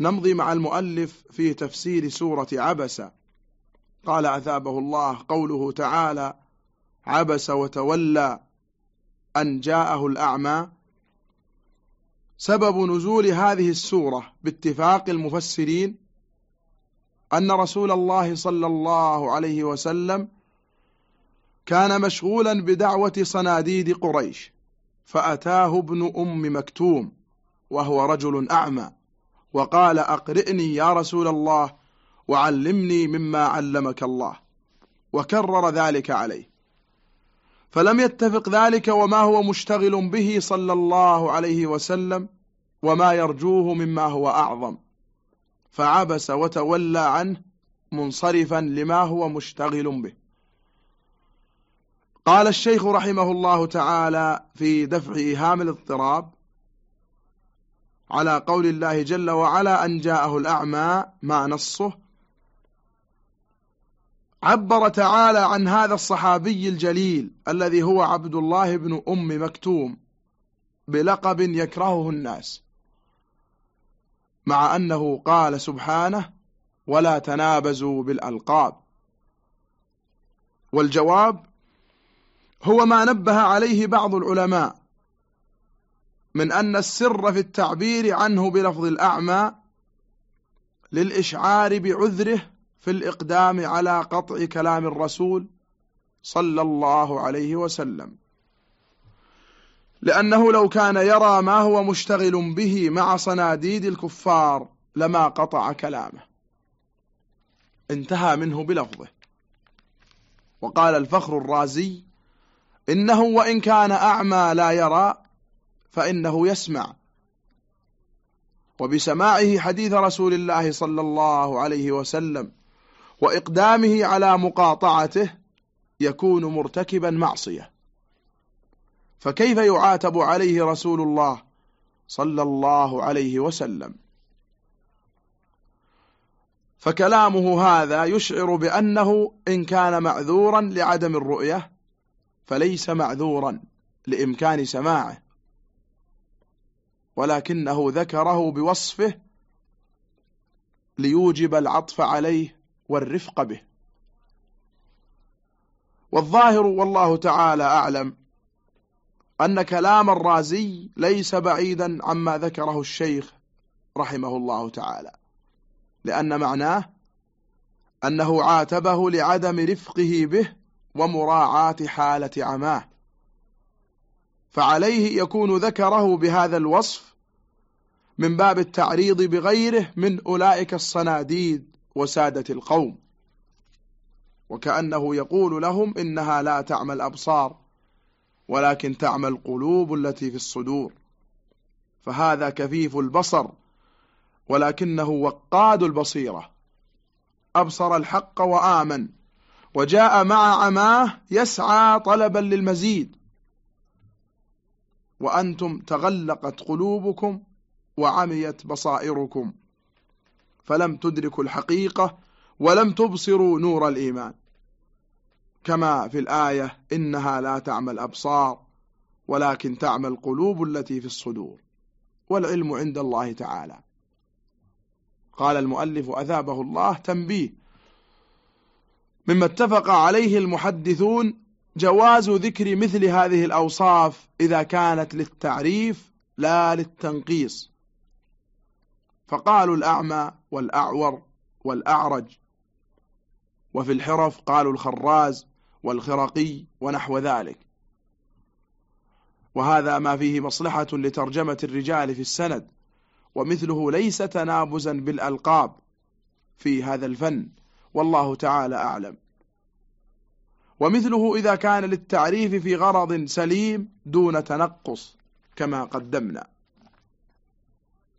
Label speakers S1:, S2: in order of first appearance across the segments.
S1: نمضي مع المؤلف في تفسير سورة عبس. قال أثابه الله قوله تعالى عبس وتولى أن جاءه الأعمى سبب نزول هذه السورة باتفاق المفسرين أن رسول الله صلى الله عليه وسلم كان مشغولا بدعوة صناديد قريش فأتاه ابن أم مكتوم وهو رجل أعمى. وقال أقرئني يا رسول الله وعلمني مما علمك الله. وكرر ذلك عليه. فلم يتفق ذلك وما هو مشتغل به صلى الله عليه وسلم وما يرجوه مما هو أعظم. فعبس وتولى عنه منصرفا لما هو مشتغل به. قال الشيخ رحمه الله تعالى في دفع إيهام الاضطراب على قول الله جل وعلا أن جاءه الأعمى ما نصه. عبر تعالى عن هذا الصحابي الجليل الذي هو عبد الله بن أم مكتوم بلقب يكرهه الناس مع أنه قال سبحانه ولا تنابزوا بالألقاب والجواب هو ما نبه عليه بعض العلماء من أن السر في التعبير عنه بلفظ الأعمى للإشعار بعذره في الإقدام على قطع كلام الرسول صلى الله عليه وسلم. لأنه لو كان يرى ما هو مشتغل به مع صناديد الكفار لما قطع كلامه. انتهى منه بلفظه. وقال الفخر الرازي إنه وإن كان أعمى لا يرى فإنه يسمع. وبسماعه حديث رسول الله صلى الله عليه وسلم وإقدامه على مقاطعته يكون مرتكبا معصية. فكيف يعاتب عليه رسول الله صلى الله عليه وسلم؟ فكلامه هذا يشعر بأنه إن كان معذورا لعدم الرؤية فليس معذورا لإمكان سماعه. ولكنه ذكره بوصفه ليوجب العطف عليه والرفق به. والظاهر والله تعالى أعلم أن كلام الرازي ليس بعيدا عما ذكره الشيخ رحمه الله تعالى لأن معناه أنه عاتبه لعدم رفقه به ومراعاة حالة عماه. فعليه يكون ذكره بهذا الوصف من باب التعريض بغيره من أولئك الصناديد وسادة القوم. وكأنه يقول لهم إنها لا تعمى الأبصار ولكن تعمى القلوب التي في الصدور. فهذا كفيف البصر ولكنه وقاد البصيرة. أبصر الحق وآمن وجاء مع عماه يسعى طلبا للمزيد. وأنتم تغلقت قلوبكم وعميت بصائركم. فلم تدركوا الحقيقة ولم تبصروا نور الإيمان. كما في الآية إنها لا تعمى الأبصار ولكن تعمى القلوب التي في الصدور والعلم عند الله تعالى. قال المؤلف أثابه الله تنبيه مما اتفق عليه المحدثون جواز ذكر مثل هذه الأوصاف إذا كانت للتعريف لا للتنقيص. فقالوا الأعمى والأعور والأعرج. وفي الحرف قالوا الخراز والخرقي ونحو ذلك. وهذا ما فيه مصلحة لترجمة الرجال في السند. ومثله ليس تنابزا بالألقاب في هذا الفن. والله تعالى أعلم. ومثله إذا كان للتعريف في غرض سليم دون تنقص كما قدمنا.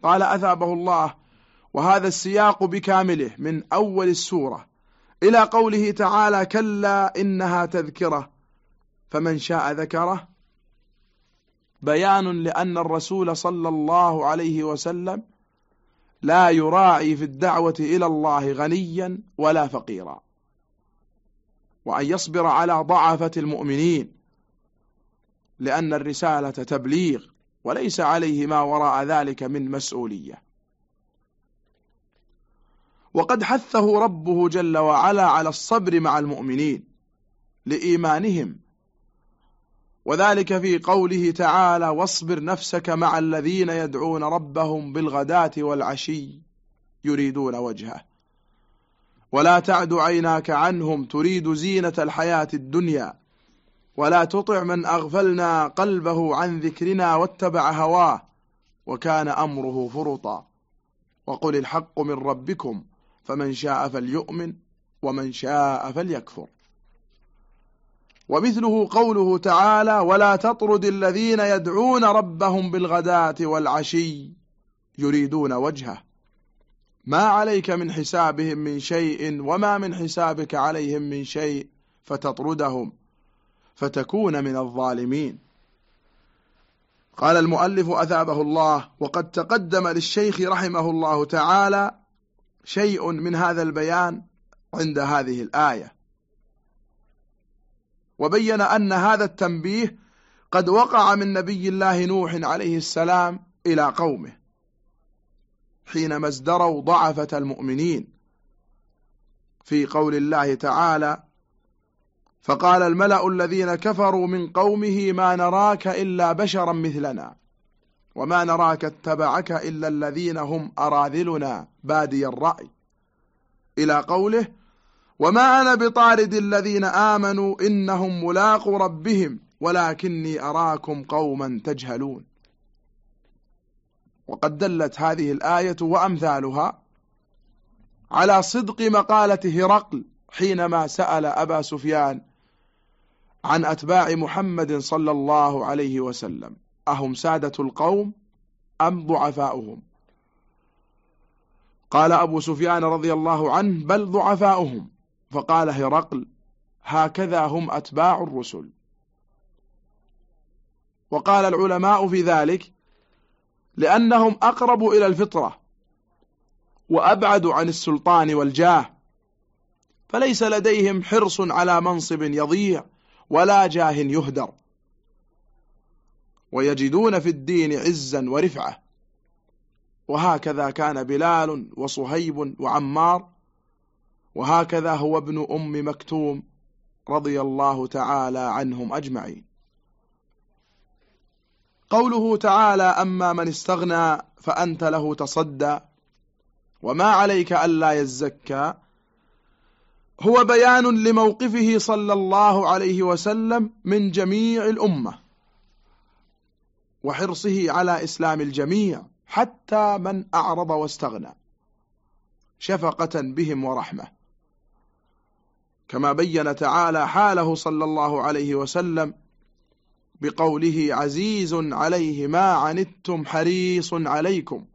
S1: قال أثابه الله وهذا السياق بكامله من أول السورة إلى قوله تعالى كلا إنها تذكرة فمن شاء ذكره. بيان لأن الرسول صلى الله عليه وسلم لا يراعي في الدعوة إلى الله غنيا ولا فقيرا. وأن يصبر على ضعفة المؤمنين لأن الرسالة تبليغ وليس عليه ما وراء ذلك من مسؤولية. وقد حثه ربه جل وعلا على الصبر مع المؤمنين لإيمانهم وذلك في قوله تعالى واصبر نفسك مع الذين يدعون ربهم بالغداة والعشي يريدون وجهه. ولا تعد عيناك عنهم تريد زينة الحياة الدنيا ولا تطع من أغفلنا قلبه عن ذكرنا واتبع هواه وكان أمره فرطا. وقل الحق من ربكم فمن شاء فليؤمن ومن شاء فليكفر. ومثله قوله تعالى ولا تطرد الذين يدعون ربهم بالغداة والعشي يريدون وجهه. ما عليك من حسابهم من شيء وما من حسابك عليهم من شيء فتطردهم فتكون من الظالمين. قال المؤلف أثابه الله وقد تقدم للشيخ رحمه الله تعالى شيء من هذا البيان عند هذه الآية. وبين أن هذا التنبيه قد وقع من نبي الله نوح عليه السلام إلى قومه. حينما ازدروا ضعفة المؤمنين في قول الله تعالى فقال الملأ الذين كفروا من قومه ما نراك إلا بشرا مثلنا وما نراك اتبعك إلا الذين هم أراذلنا بادي الرأي. إلى قوله وما أنا بطارد الذين آمنوا إنهم ملاق ربهم ولكني أراكم قوما تجهلون. وقد دلت هذه الآية وأمثالها على صدق مقالة هرقل حينما سأل أبا سفيان عن أتباع محمد صلى الله عليه وسلم. أهم سادة القوم أم ضعفاؤهم؟ قال أبو سفيان رضي الله عنه بل ضعفاؤهم. فقال هرقل هكذا هم أتباع الرسل. وقال العلماء في ذلك لأنهم أقرب إلى الفطرة وأبعد عن السلطان والجاه فليس لديهم حرص على منصب يضيع ولا جاه يهدر. ويجدون في الدين عزا ورفعة وهكذا كان بلال وصهيب وعمار وهكذا هو ابن أم مكتوم رضي الله تعالى عنهم أجمعين. قوله تعالى أما من استغنى فأنت له تصدى وما عليك ألا يزكى هو بيان لموقفه صلى الله عليه وسلم من جميع الأمة وحرصه على إسلام الجميع حتى من أعرض واستغنى شفقة بهم ورحمة كما بين تعالى حاله صلى الله عليه وسلم بقوله عزيز عليه ما عنتم حريص عليكم.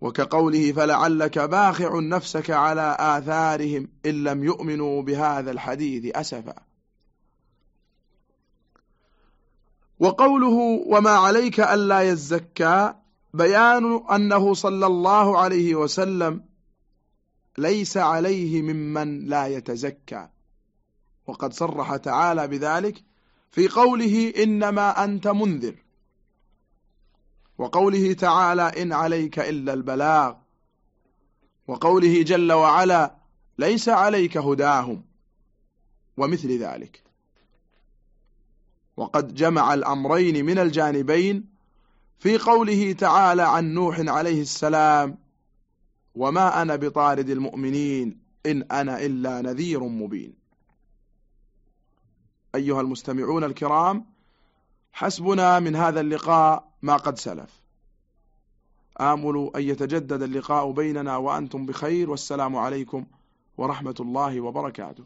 S1: وكقوله فلعلك باخع نفسك على آثارهم إن لم يؤمنوا بهذا الحديث أسفا. وقوله وما عليك ألا يزكى بيان أنه صلى الله عليه وسلم ليس عليه ممن لا يتزكى. وقد صرح تعالى بذلك في قوله إنما أنت منذر. وقوله تعالى إن عليك إلا البلاغ. وقوله جل وعلا ليس عليك هداهم ومثل ذلك. وقد جمع الأمرين من الجانبين في قوله تعالى عن نوح عليه السلام وما أنا بطارد المؤمنين إن أنا إلا نذير مبين. أيها المستمعون الكرام حسبنا من هذا اللقاء ما قد سلف. آمل أن يتجدد اللقاء بيننا وأنتم بخير والسلام عليكم ورحمة الله وبركاته.